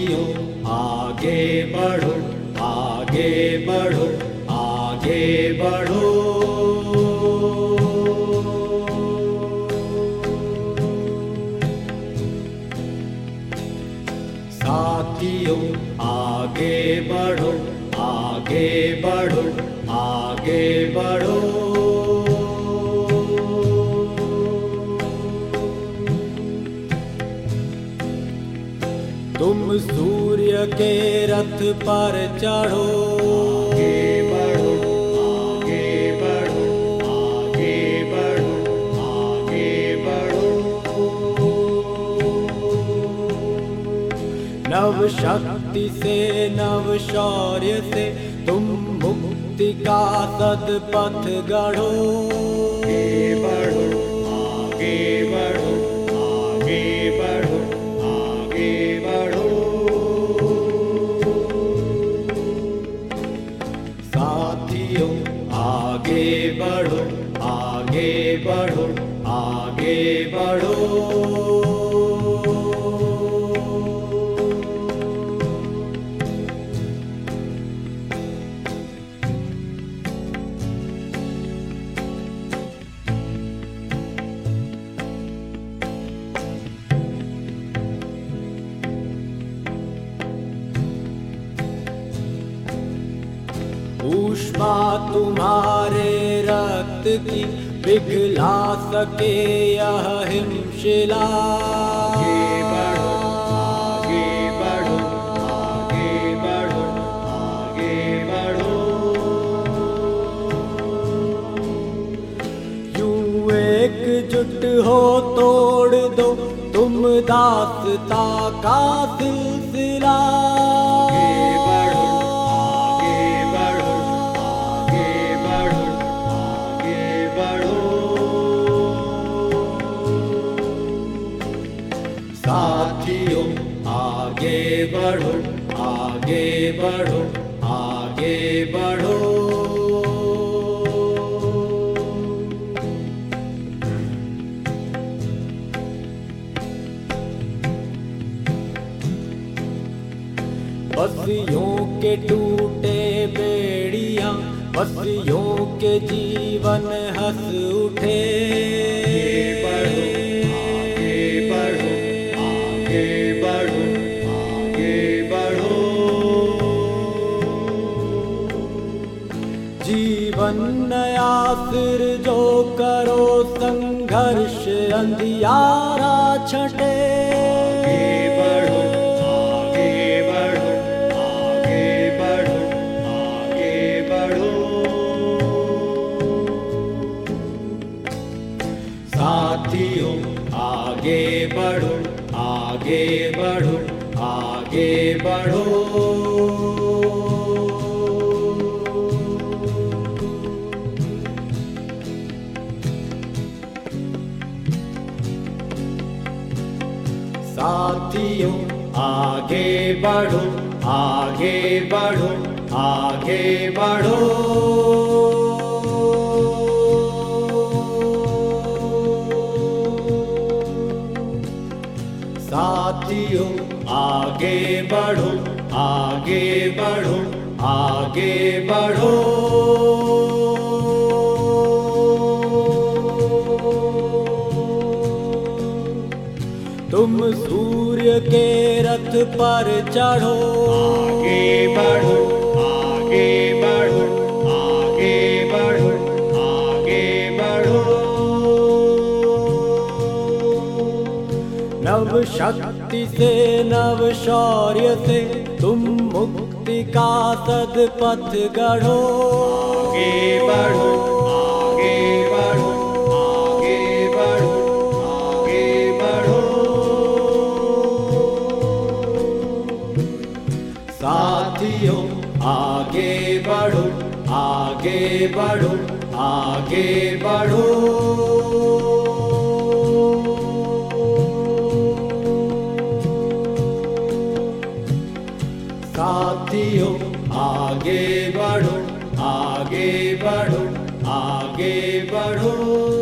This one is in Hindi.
आगे बढ़ो आगे बढ़ो आगे बढ़ो। साथियों आगे बढ़ो आगे बढ़ो आगे बढ़ो तुम सूर्य के रथ पर चढ़ो। आगे बढ़ो आगे बढ़ो आगे बढ़ो आगे बढ़ो। नव शक्ति से नव शौर्य से तुम मुक्ति का सदपथ गढ़ो। आगे बढ़ो आगे ऊष्मा तुम्हारे रक्त की पिघला सके यह हिमशिला। एकजुट हो तोड़ दो तुम दासता का सिलसिला। बढ़ो आगे बढ़ो आगे बढ़ो। बसियों के टूटे बेड़िया बसियों के जीवन हंस उठे। जीवन नया सिर जो करो संघर्ष, अंधियारा छटे। बढ़ो, आगे बढ़ो आगे बढ़ो आगे बढ़ो। साथियों, आगे बढ़ो आगे बढ़ो आगे बढ़ो। साथियों आगे बढ़ो आगे बढ़ो आगे बढ़ो। साथियों, आगे बढ़ो आगे बढ़ो आगे बढ़ो। तुम सूर्य के रथ पर चढ़ो। आगे बढ़ो आगे बढ़ो आगे बढ़ो आगे बढ़ो। नव शक्ति से नव शौर्य से तुम मुक्ति का सदपथ गढ़ो। आगे बढ़ो आगे बढ़ो आगे बढ़ो आगे बढ़ो। साथियों आगे बढ़ो आगे बढ़ो आगे बढ़ो।